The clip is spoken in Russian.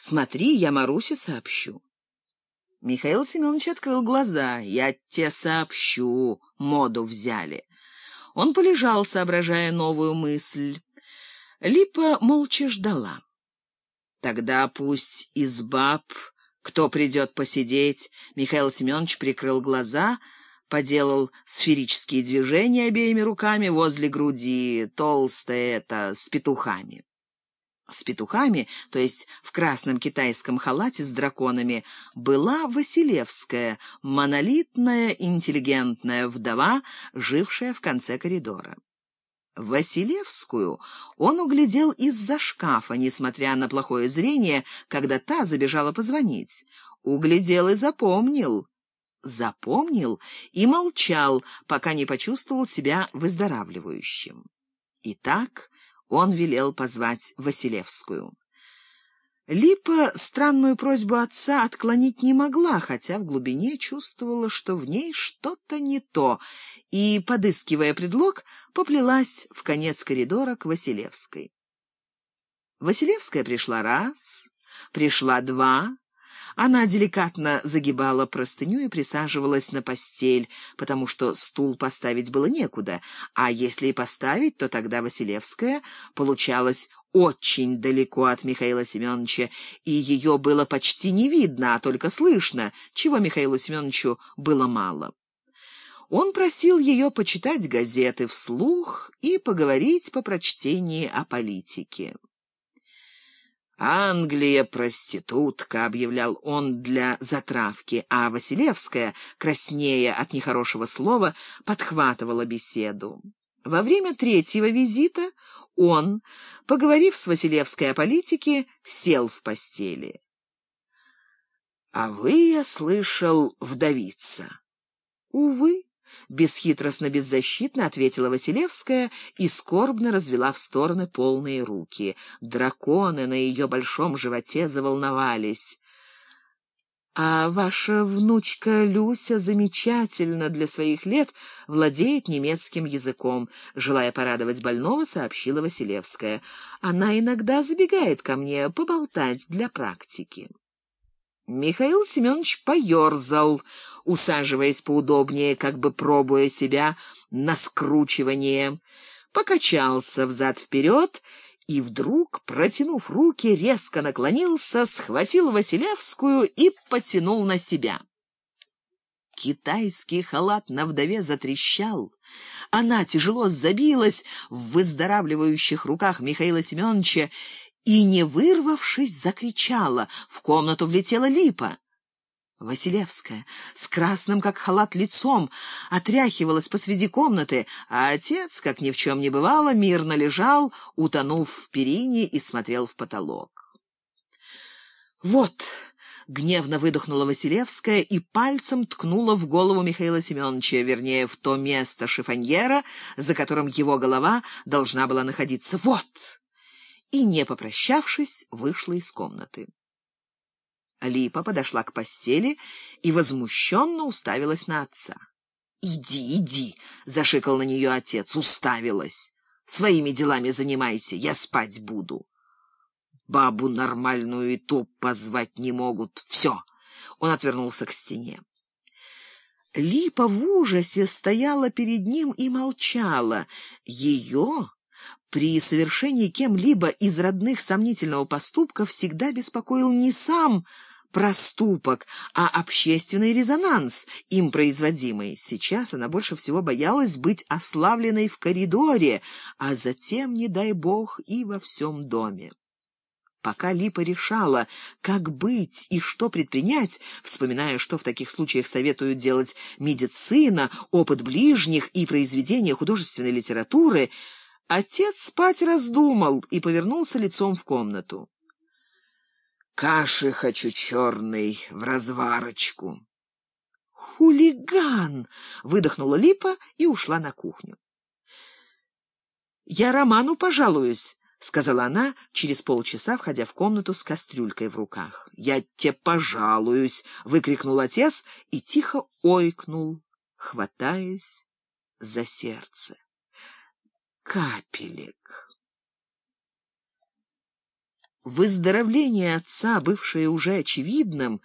Смотри, я Марусе сообщу. Михаил Семенович открыл глаза. «Я тебе сообщу, моду взяли». Он полежал, соображая новую мысль. Липа молча ждала. Тогда пусть из баб, кто придет посидеть, Михаил Семенович прикрыл глаза, поделал сферические движения обеими руками возле груди, толстая это, с петухами. С петухами, то есть в красном китайском халате с драконами, была Василевская, монолитная интеллигентная вдова, жившая в конце коридора. Василевскую он углядел из-за шкафа, несмотря на плохое зрение, когда та забежала позвонить. Углядел и запомнил. Запомнил и молчал, пока не почувствовал себя выздоравливающим. Итак, он велел позвать Василевскую. Липа странную просьбу отца отклонить не могла, хотя в глубине чувствовала, что в ней что-то не то, и, подыскивая предлог, поплелась в конец коридора к Василевской. Василевская пришла раз, пришла два, она деликатно загибала простыню и присаживалась на постель, потому что стул поставить было некуда, а если и поставить, то тогда Василевская получалась очень далеко от Михаила Семеновича, и ее было почти не видно, а только слышно, чего Михаилу Семеновичу было мало. Он просил ее почитать газеты вслух и поговорить по прочтении о политике. «Англия проститутка», — объявлял он для затравки, а Василевская, краснея от нехорошего слова, подхватывала беседу. Во время третьего визита он, поговорив с Василевской о политике, сел в постели. «А вы, я слышал, вдовица». «Увы». Бесхитростно-беззащитно ответила Василевская и скорбно развела в стороны полные руки. Драконы на ее большом животе заволновались. «А ваша внучка Люся замечательно для своих лет владеет немецким языком», — желая порадовать больного, сообщила Василевская. «Она иногда забегает ко мне поболтать для практики». Михаил Семенович поерзал, усаживаясь поудобнее, как бы пробуя себя на скручивание, покачался взад-вперед и вдруг, протянув руки, резко наклонился, схватил Василевскую и потянул на себя. Китайский халат на вдове затрещал. Она тяжело забилась в выздоравливающих руках Михаила Семеновича и, не вырвавшись, закричала. В комнату влетела липа. Василевская с красным, как халат, лицом отряхивалась посреди комнаты, а отец, как ни в чем не бывало, мирно лежал, утонув в перине и смотрел в потолок. «Вот!» — гневно выдохнула Василевская и пальцем ткнула в голову Михаила Семеновича, вернее, в то место шифоньера, за которым его голова должна была находиться. «Вот!» И, не попрощавшись, вышла из комнаты. Липа подошла к постели и возмущенно уставилась на отца. «Иди, иди!» — зашикал на нее отец. «Уставилась! Своими делами занимайся, я спать буду!» «Бабу нормальную и ту позвать не могут. Все!» Он отвернулся к стене. Липа в ужасе стояла перед ним и молчала. Ее при совершении кем-либо из родных сомнительного поступка всегда беспокоил не сам проступок, а общественный резонанс, им производимый. Сейчас она больше всего боялась быть ославленной в коридоре, а затем, не дай бог, и во всем доме. Пока Липа решала, как быть и что предпринять, вспоминая, что в таких случаях советуют делать медицина, опыт ближних и произведения художественной литературы — Отец спать раздумал и повернулся лицом в комнату. «Каши хочу черный в разварочку». «Хулиган!» — выдохнула Липа и ушла на кухню. «Я Роману пожалуюсь», — сказала она через полчаса, входя в комнату с кастрюлькой в руках. «Я тебе пожалуюсь!» — выкрикнул отец и тихо ойкнул, хватаясь за сердце капелек. Выздоровление отца, бывшее уже очевидным,